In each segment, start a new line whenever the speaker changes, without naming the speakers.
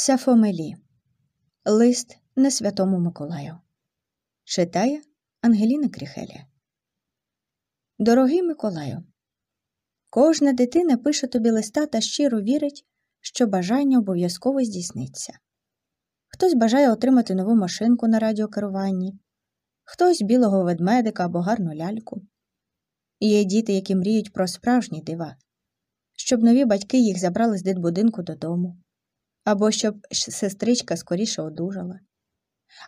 Сафомелі. Лист не святому Миколаю. Читає Ангеліна Кріхеля. Дорогий Миколаю. Кожна дитина пише тобі листа та щиро вірить, що бажання обов'язково здійсниться. Хтось бажає отримати нову машинку на радіокеруванні, хтось білого ведмедика або гарну ляльку. Є діти, які мріють про справжні дива, щоб нові батьки їх забрали з дитбудинку додому або щоб сестричка скоріше одужала.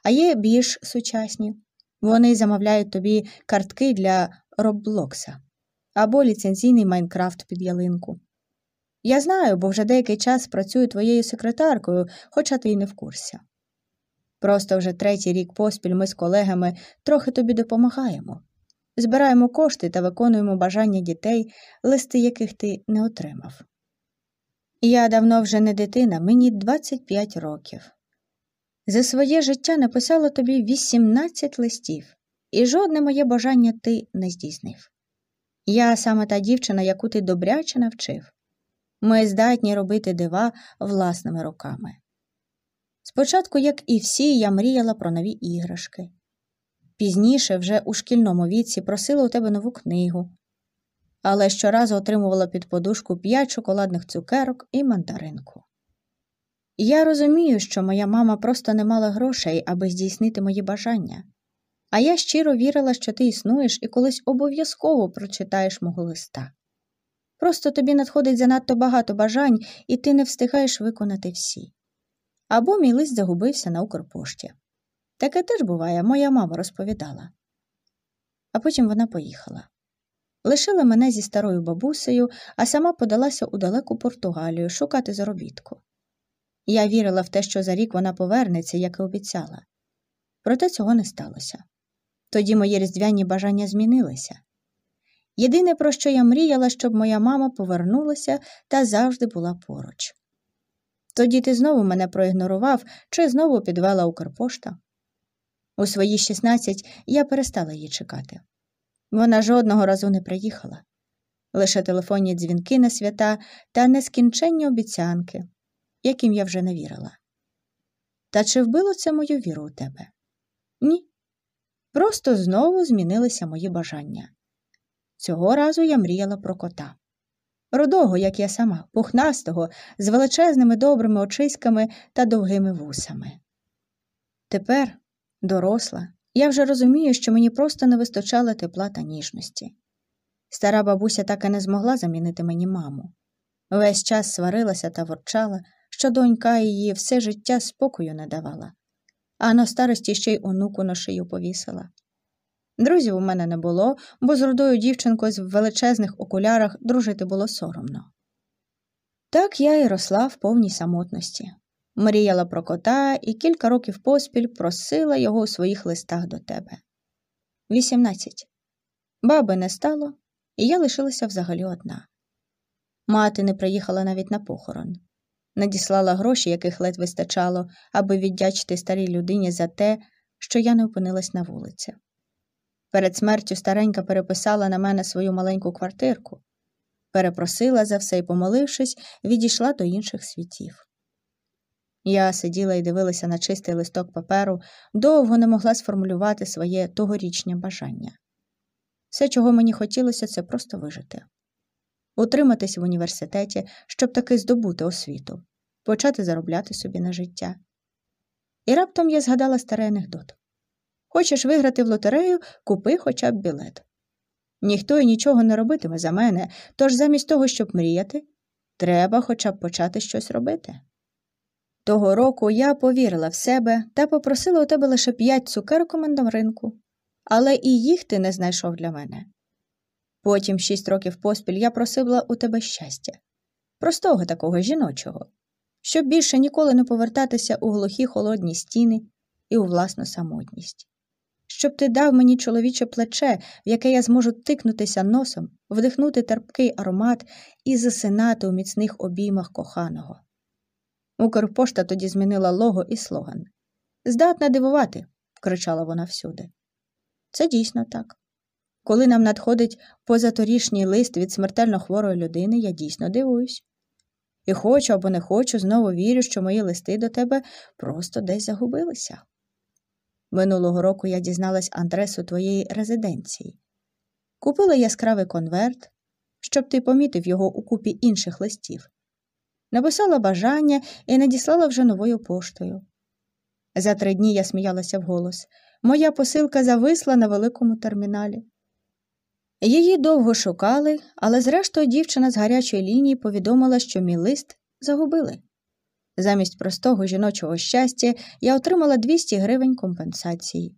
А є більш сучасні вони замовляють тобі картки для Роблокса або ліцензійний Майнкрафт під ялинку. Я знаю, бо вже деякий час працюю твоєю секретаркою, хоча ти й не в курсі. Просто вже третій рік поспіль ми з колегами трохи тобі допомагаємо, збираємо кошти та виконуємо бажання дітей, листи яких ти не отримав. Я давно вже не дитина, мені 25 років. За своє життя написала тобі 18 листів, і жодне моє бажання ти не здійснив. Я саме та дівчина, яку ти добряче навчив. Ми здатні робити дива власними руками. Спочатку, як і всі, я мріяла про нові іграшки. Пізніше, вже у шкільному віці, просила у тебе нову книгу, але щоразу отримувала під подушку п'ять шоколадних цукерок і мандаринку. Я розумію, що моя мама просто не мала грошей, аби здійснити мої бажання, а я щиро вірила, що ти існуєш і колись обов'язково прочитаєш мого листа. Просто тобі надходить занадто багато бажань, і ти не встигаєш виконати всі. Або мій лист загубився на Укрпошті. Таке теж буває, моя мама розповідала. А потім вона поїхала лишила мене зі старою бабусею, а сама подалася у далеку Португалію шукати заробітку. Я вірила в те, що за рік вона повернеться, як і обіцяла. Проте цього не сталося. Тоді мої різдвяні бажання змінилися. Єдине, про що я мріяла, щоб моя мама повернулася та завжди була поруч. Тоді ти знову мене проігнорував чи знову підвела Укрпошта. У свої 16 я перестала її чекати. Вона жодного разу не приїхала. Лише телефонні дзвінки на свята та нескінченні обіцянки, яким я вже не вірила. Та чи вбило це мою віру у тебе? Ні. Просто знову змінилися мої бажання. Цього разу я мріяла про кота. Рудого, як я сама, пухнастого, з величезними добрими очиськами та довгими вусами. Тепер, доросла, я вже розумію, що мені просто не вистачало тепла та ніжності. Стара бабуся так і не змогла замінити мені маму. Весь час сварилася та ворчала, що донька її все життя спокою не давала, а на старості ще й онуку на шию повісила. Друзів у мене не було, бо з рудою дівчинкою з величезних окулярах дружити було соромно. Так я і росла в повній самотності, мріяла про кота і кілька років поспіль просила його у своїх листах до тебе. 18. Баби не стало, і я лишилася взагалі одна. Мати не приїхала навіть на похорон, надіслала гроші, яких ледь вистачало, аби віддячити старій людині за те, що я не опинилась на вулиці. Перед смертю старенька переписала на мене свою маленьку квартирку, перепросила за все і, помолившись, відійшла до інших світів. Я сиділа і дивилася на чистий листок паперу, довго не могла сформулювати своє тогорічнє бажання. Все, чого мені хотілося, це просто вижити, утриматись в університеті, щоб таки здобути освіту, почати заробляти собі на життя. І раптом я згадала старий анекдот Хочеш виграти в лотерею, купи хоча б білет. Ніхто і нічого не робитиме за мене, тож замість того, щоб мріяти, треба хоча б почати щось робити. Того року я повірила в себе та попросила у тебе лише п'ять цукерок у мандаринку, але і їх ти не знайшов для мене. Потім шість років поспіль я просила у тебе щастя, простого такого жіночого, щоб більше ніколи не повертатися у глухі холодні стіни і у власну самотність, щоб ти дав мені чоловіче плече, в яке я зможу тикнутися носом, вдихнути терпкий аромат і засинати у міцних обіймах коханого. Укрпошта тоді змінила лого і слоган. Здатна дивувати, кричала вона всюди. Це дійсно так. Коли нам надходить позаторішній лист від смертельно хворої людини, я дійсно дивуюсь. і хочу або не хочу, знову вірю, що мої листи до тебе просто десь загубилися. Минулого року я дізналась адресу твоєї резиденції. Купила яскравий конверт, щоб ти помітив його у купі інших листів. Написала бажання і надіслала вже новою поштою. За три дні я сміялася вголос. Моя посилка зависла на великому терміналі. Її довго шукали, але зрештою дівчина з гарячої лінії повідомила, що мій лист загубили. Замість простого жіночого щастя я отримала 200 гривень компенсації.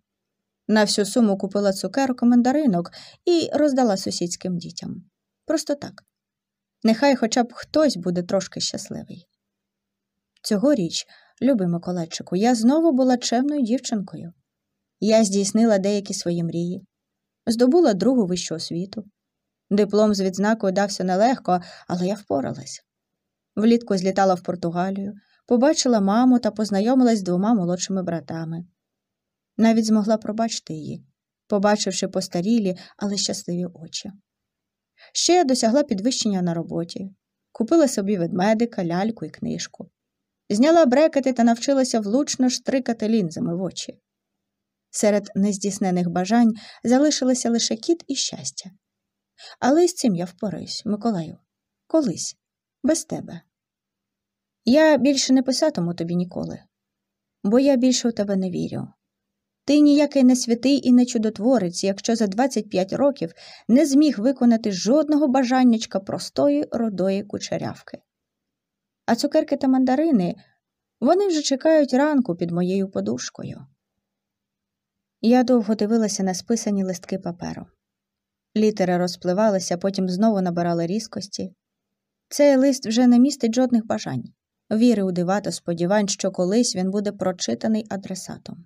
На всю суму купила цукерок і мандаринок і роздала сусідським дітям. Просто так. Нехай хоча б хтось буде трошки щасливий. Цьогоріч, любий Миколайчику, я знову була чемною дівчинкою. Я здійснила деякі свої мрії, здобула другу вищу освіту. Диплом з відзнакою дався нелегко, але я впоралась. Влітку злітала в Португалію, побачила маму та познайомилась з двома молодшими братами. Навіть змогла пробачити її, побачивши постарілі, але щасливі очі. Ще я досягла підвищення на роботі, купила собі ведмедика, ляльку і книжку, зняла брекети та навчилася влучно штрикати лінзами в очі. Серед нездійснених бажань залишилися лише кіт і щастя. Але з цим я впораюсь, Миколаю, колись, без тебе. Я більше не писатиму тобі ніколи, бо я більше у тебе не вірю. Ти ніякий не святий і не чудотворець, якщо за 25 років не зміг виконати жодного бажаннячка простої родої кучерявки. А цукерки та мандарини вони вже чекають ранку під моєю подушкою. Я довго дивилася на списані листки паперу. Літери розпливалися, потім знову набирали різкості. Цей лист вже не містить жодних бажань, віри у дива та сподівань, що колись він буде прочитаний адресатом.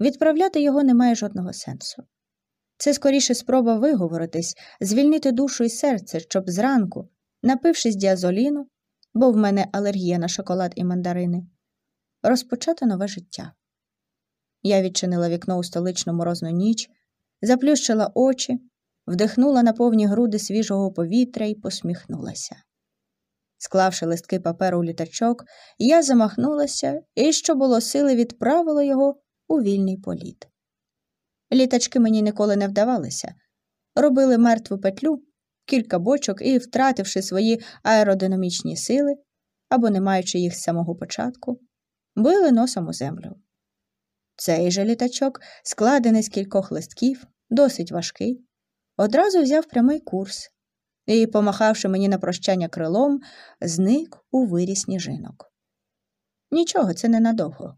Відправляти його немає жодного сенсу. Це скоріше спроба виговоритись, звільнити душу і серце, щоб зранку, напившись діазоліну, бо в мене алергія на шоколад і мандарини, розпочати нове життя. Я відчинила вікно у столичну морозну ніч, заплющила очі, вдихнула на повні груди свіжого повітря і посміхнулася. Склавши листки паперу у літачок, я замахнулася і, що було сили, відправила його у вільний політ. Літачки мені ніколи не вдавалися, робили мертву петлю, кілька бочок і, втративши свої аеродинамічні сили або не маючи їх з самого початку, били носом у землю. Цей же літачок, складений з кількох листків, досить важкий, одразу взяв прямий курс і, помахавши мені на прощання крилом, зник у вирі сніжинок. Нічого, це ненадовго.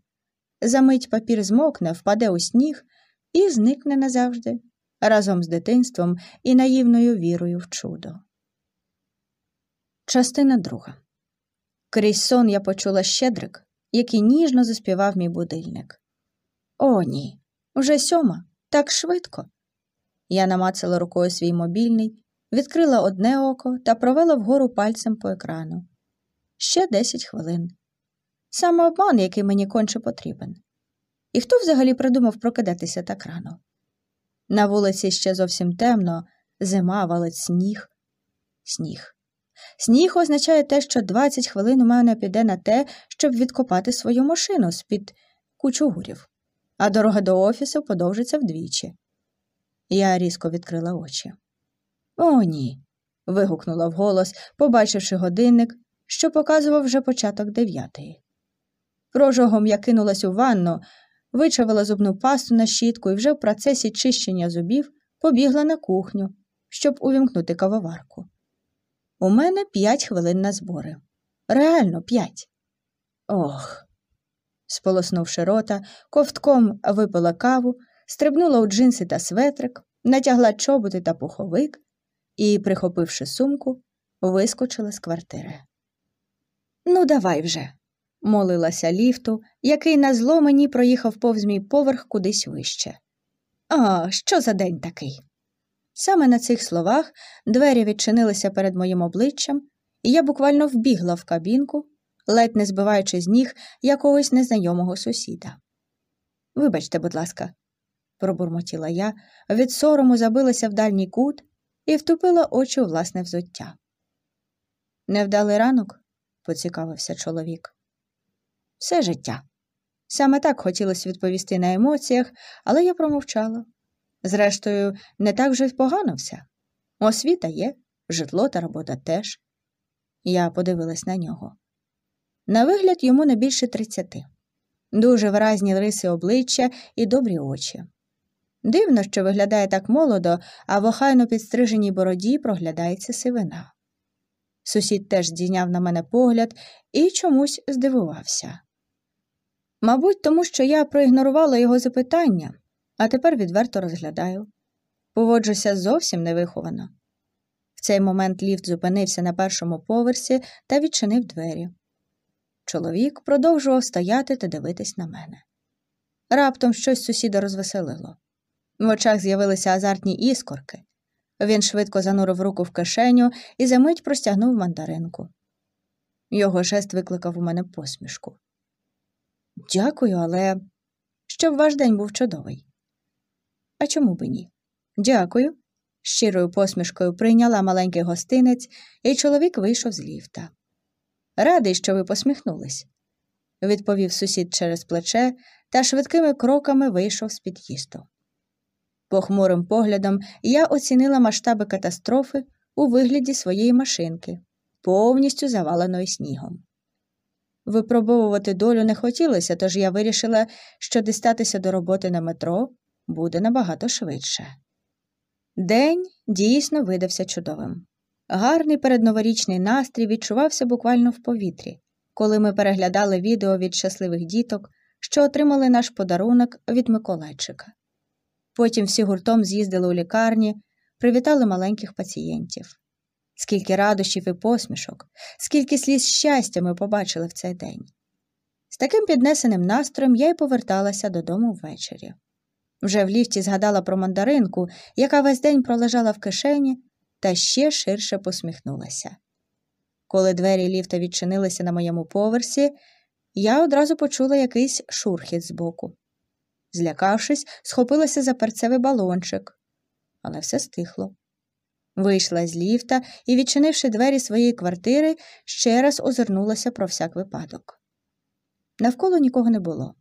Замить папір змокне, впаде у сніг і зникне назавжди, разом з дитинством і наївною вірою в чудо. Частина друга. Крізь сон я почула щедрик, який ніжно заспівав мій будильник. О, ні, вже сьома, так швидко. Я намацала рукою свій мобільний, відкрила одне око та провела вгору пальцем по екрану. Ще десять хвилин. Самообман, який мені конче потрібен. І хто взагалі придумав прокидатися так рано? На вулиці ще зовсім темно, зима валить сніг. Сніг. Сніг означає те, що 20 хвилин у мене піде на те, щоб відкопати свою машину з-під кучугурів, а дорога до офісу подовжиться вдвічі. Я різко відкрила очі. О, ні. вигукнула вголос, побачивши годинник, що показував вже початок дев'ятої. Прожогом я кинулась у ванну, вичавила зубну пасту на щітку і вже в процесі чищення зубів побігла на кухню, щоб увімкнути кавоварку. У мене п'ять хвилин на збори. Реально п'ять. Ох. Сполоснувши рота, ковтком випила каву, стрибнула у джинси та светрик, натягла чоботи та пуховик і, прихопивши сумку, вискочила з квартири. Ну, давай вже молилася ліфту, який на зло мені проїхав повз мій поверх кудись вище. А, що за день такий? Саме на цих словах двері відчинилися перед моїм обличчям, і я буквально вбігла в кабінку, ледь не збиваючи з ніг якогось незнайомого сусіда. Вибачте, будь ласка, пробурмотіла я, від сорому забилася в дальній кут і втупила очі у власне взуття. Невдалий ранок? поцікавився чоловік. Все життя. Саме так хотілося відповісти на емоціях, але я промовчала. Зрештою, не так вже й погано все. Освіта є, житло та робота теж. Я подивилась на нього. На вигляд йому не більше тридцяти. Дуже виразні риси обличчя і добрі очі. Дивно, що виглядає так молодо, а в охайно підстриженій бороді проглядається сивина. Сусід теж здійняв на мене погляд і чомусь здивувався. Мабуть, тому що я проігнорувала його запитання, а тепер відверто розглядаю. Поводжуся зовсім невиховано. В цей момент ліфт зупинився на першому поверсі та відчинив двері. Чоловік продовжував стояти та дивитись на мене. Раптом щось сусіда розвеселило. В очах з'явилися азартні іскорки. Він швидко занурив руку в кишеню і за мить простягнув мандаринку. Його жест викликав у мене посмішку. Дякую, але щоб ваш день був чудовий. А чому би ні? Дякую. Щирою посмішкою прийняла маленький гостинець, і чоловік вийшов з ліфта. Радий, що ви посміхнулись, відповів сусід через плече та швидкими кроками вийшов з під'їзду. Похмурим поглядом я оцінила масштаби катастрофи у вигляді своєї машинки, повністю заваленої снігом. Випробовувати долю не хотілося, тож я вирішила, що дістатися до роботи на метро буде набагато швидше. День дійсно видався чудовим. Гарний передноворічний настрій відчувався буквально в повітрі, коли ми переглядали відео від щасливих діток, що отримали наш подарунок від Миколайчика. Потім всі гуртом з'їздили у лікарні, привітали маленьких пацієнтів. Скільки радощів і посмішок, скільки сліз щастя ми побачили в цей день. З таким піднесеним настроєм я й поверталася додому ввечері. Вже в ліфті згадала про мандаринку, яка весь день пролежала в кишені, та ще ширше посміхнулася. Коли двері ліфта відчинилися на моєму поверсі, я одразу почула якийсь шурхіт збоку. Злякавшись, схопилася за перцевий балончик, але все стихло. Вийшла з ліфта і, відчинивши двері своєї квартири, ще раз озирнулася про всяк випадок. Навколо нікого не було,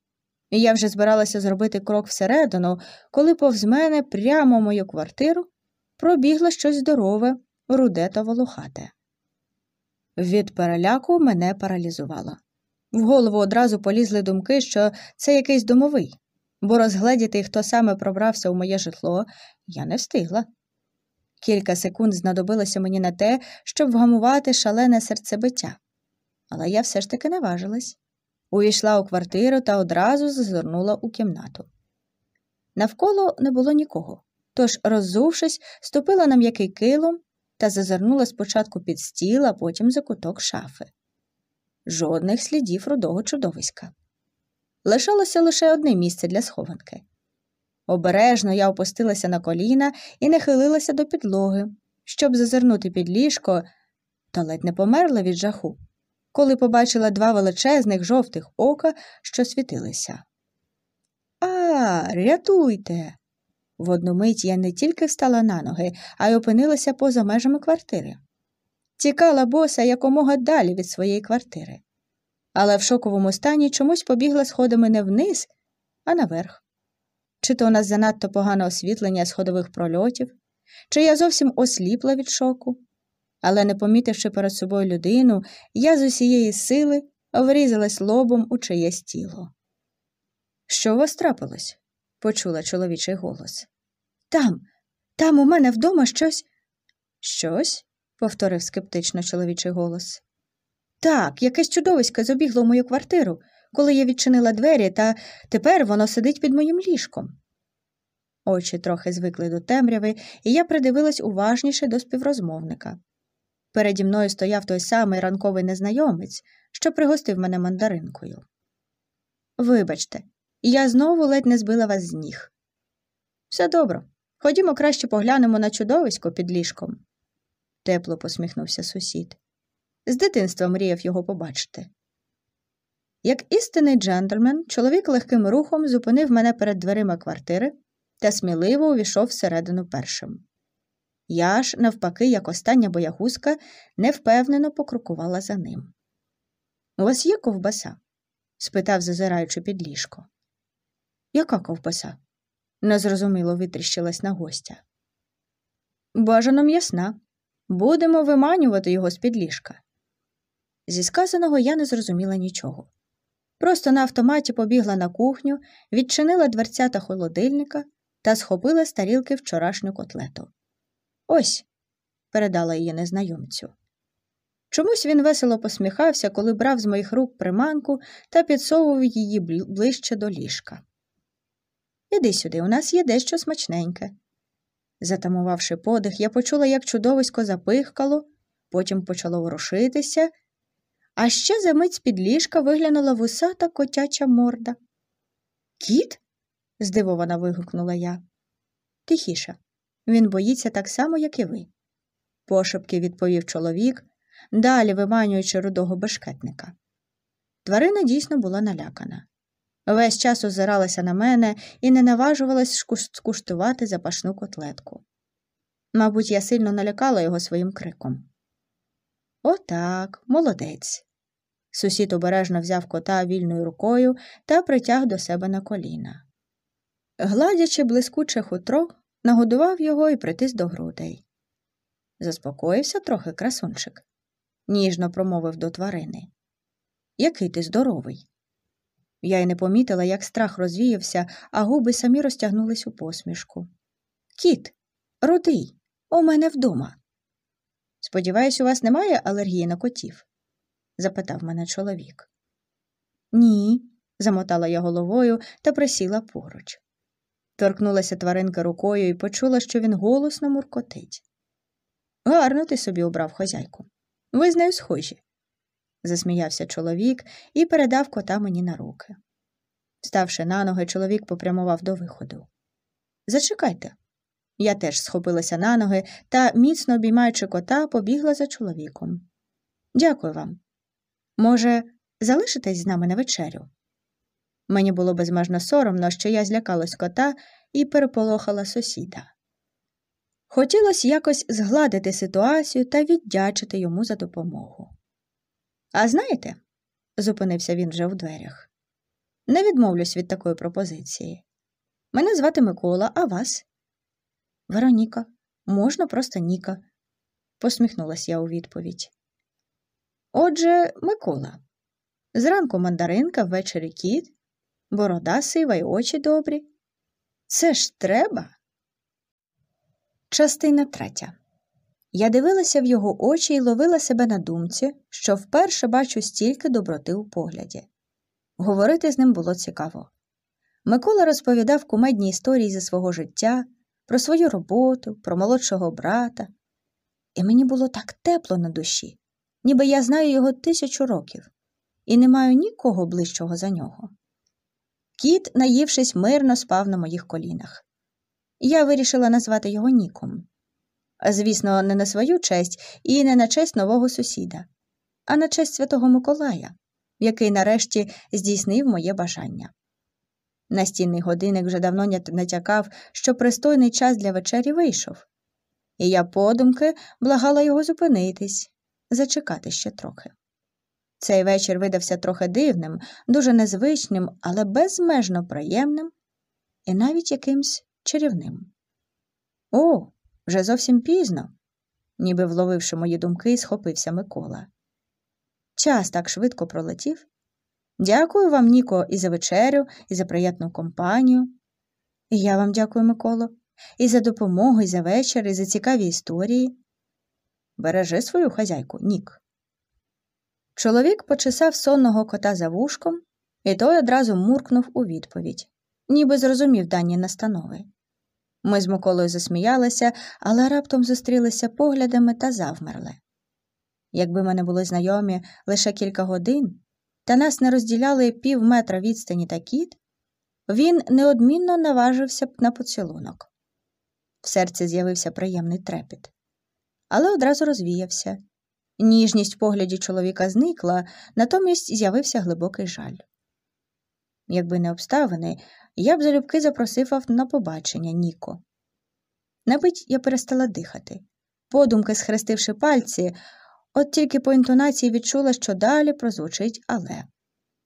і я вже збиралася зробити крок всередину, коли повз мене прямо в мою квартиру пробігло щось здорове, руде та волохате. Від переляку мене паралізувало. В голову одразу полізли думки, що це якийсь домовий, бо розгледіти, хто саме пробрався у моє житло, я не встигла. Кілька секунд знадобилося мені на те, щоб вгамувати шалене серцебиття, але я все ж таки наважилась. Увійшла у квартиру та одразу зазирнула у кімнату. Навколо не було нікого, тож, роззувшись, ступила на м'який килом та зазирнула спочатку під стіл, а потім за куток шафи. Жодних слідів рудого чудовиська. Лишалося лише одне місце для схованки. Обережно я опустилася на коліна і нахилилася до підлоги, щоб зазирнути під ліжко, та ледь не померла від жаху, коли побачила два величезних жовтих ока, що світилися. А, рятуйте. В одну мить я не тільки встала на ноги, а й опинилася поза межами квартири. Тікала боса якомога далі від своєї квартири, але в шоковому стані чомусь побігла сходами не вниз, а наверх. Чи то у нас занадто погане освітлення сходових прольотів, чи я зовсім осліпла від шоку, але, не помітивши перед собою людину, я з усієї сили врізалась лобом у чиєсь тіло. Що у вас трапилось? почула чоловічий голос. Там, там у мене вдома щось. Щось? повторив скептично чоловічий голос. Так, якесь чудовисько забігло в мою квартиру, коли я відчинила двері, та тепер воно сидить під моїм ліжком. Очі трохи звикли до темряви, і я придивилась уважніше до співрозмовника. Переді мною стояв той самий ранковий незнайомець, що пригостив мене мандаринкою. Вибачте, я знову ледь не збила вас з ніг. Все добре. Ходімо краще поглянемо на чудовисько під ліжком. Тепло посміхнувся сусід. З дитинства мріяв його побачити. Як істинний джентльмен, чоловік легким рухом зупинив мене перед дверима квартири та сміливо увійшов всередину першим. Я ж, навпаки, як остання боягузка, невпевнено покрукувала за ним. У вас є ковбаса? спитав, зазираючи під ліжко. Яка ковбаса? незрозуміло витріщилась на гостя. Бажано м'ясна. Будемо виманювати його з під ліжка. Зі сказаного я не зрозуміла нічого. Просто на автоматі побігла на кухню, відчинила дверцята холодильника та схопила з тарілки вчорашню котлету. Ось, передала її незнайомцю. Чомусь він весело посміхався, коли брав з моїх рук приманку та підсовував її ближче до ліжка. Іди сюди, у нас є дещо смачненьке. Затамувавши подих, я почула, як чудовисько запихкало, потім почало ворушитися, а ще за мить з під ліжка виглянула вусата котяча морда. Кіт? здивовано вигукнула я. Тихіше. Він боїться так само, як і ви. Пошепки відповів чоловік, далі виманюючи рудого бешкетника. Тварина дійсно була налякана. Весь час озиралася на мене і не наважувалась скуштувати запашну котлетку. Мабуть, я сильно налякала його своїм криком. Отак, молодець. Сусід обережно взяв кота вільною рукою та притяг до себе на коліна. Гладячи блискуче хутро, нагодував його і притис до грудей. Заспокоївся трохи красунчик, ніжно промовив до тварини. Який ти здоровий. Я й не помітила, як страх розвіявся, а губи самі розтягнулись у посмішку. Кіт, рудий, у мене вдома. Сподіваюсь, у вас немає алергії на котів? Запитав мене чоловік. Ні, замотала я головою та присіла поруч. Торкнулася тваринка рукою і почула, що він голосно муркотить. Гарно ти собі обрав хозяйку. Ви з нею схожі засміявся чоловік і передав кота мені на руки. Ставши на ноги, чоловік попрямував до виходу. Зачекайте. Я теж схопилася на ноги та, міцно обіймаючи кота, побігла за чоловіком. Дякую вам. Може, залишитесь з нами на вечерю? Мені було безмежно соромно, що я злякалась кота і переполохала сусіда. Хотілося якось згладити ситуацію та віддячити йому за допомогу. А знаєте, зупинився він вже в дверях. Не відмовлюсь від такої пропозиції. Мене звати Микола, а вас? Вероніка, можна просто Ніка, посміхнулася я у відповідь. Отже, Микола. Зранку мандаринка, ввечері кіт, борода сива й очі добрі. Це ж треба. Частина третя. Я дивилася в його очі і ловила себе на думці, що вперше бачу стільки доброти у погляді. Говорити з ним було цікаво. Микола розповідав кумедні історії зі свого життя, про свою роботу, про молодшого брата, і мені було так тепло на душі, ніби я знаю його тисячу років і не маю нікого ближчого за нього. Кіт, наївшись, мирно спав на моїх колінах. Я вирішила назвати його Ніком. Звісно, не на свою честь і не на честь нового сусіда, а на честь Святого Миколая, який нарешті здійснив моє бажання. Настінний годинник вже давно натякав, що пристойний час для вечері вийшов, і я подумки благала його зупинитись, зачекати ще трохи. Цей вечір видався трохи дивним, дуже незвичним, але безмежно приємним і навіть якимсь чарівним. О, вже зовсім пізно, ніби вловивши мої думки, схопився Микола. Час так швидко пролетів. Дякую вам, Ніко, і за вечерю, і за приятну компанію. І я вам дякую, Миколо, і за допомогу, і за вечір, і за цікаві історії. Бережи свою хазяйку, Нік. Чоловік почесав сонного кота за вушком, і той одразу муркнув у відповідь, ніби зрозумів дані настанови. Ми з Миколою засміялися, але раптом зустрілися поглядами та завмерли. Якби ми не були знайомі лише кілька годин, та нас не розділяли пів метра відстані та кіт, він неодмінно наважився б на поцілунок. В серці з'явився приємний трепіт, але одразу розвіявся. Ніжність в погляді чоловіка зникла, натомість з'явився глибокий жаль. Якби не обставини, я б залюбки запросив на побачення Ніко. На мить я перестала дихати, подумки схрестивши пальці, от тільки по інтонації відчула, що далі прозвучить але.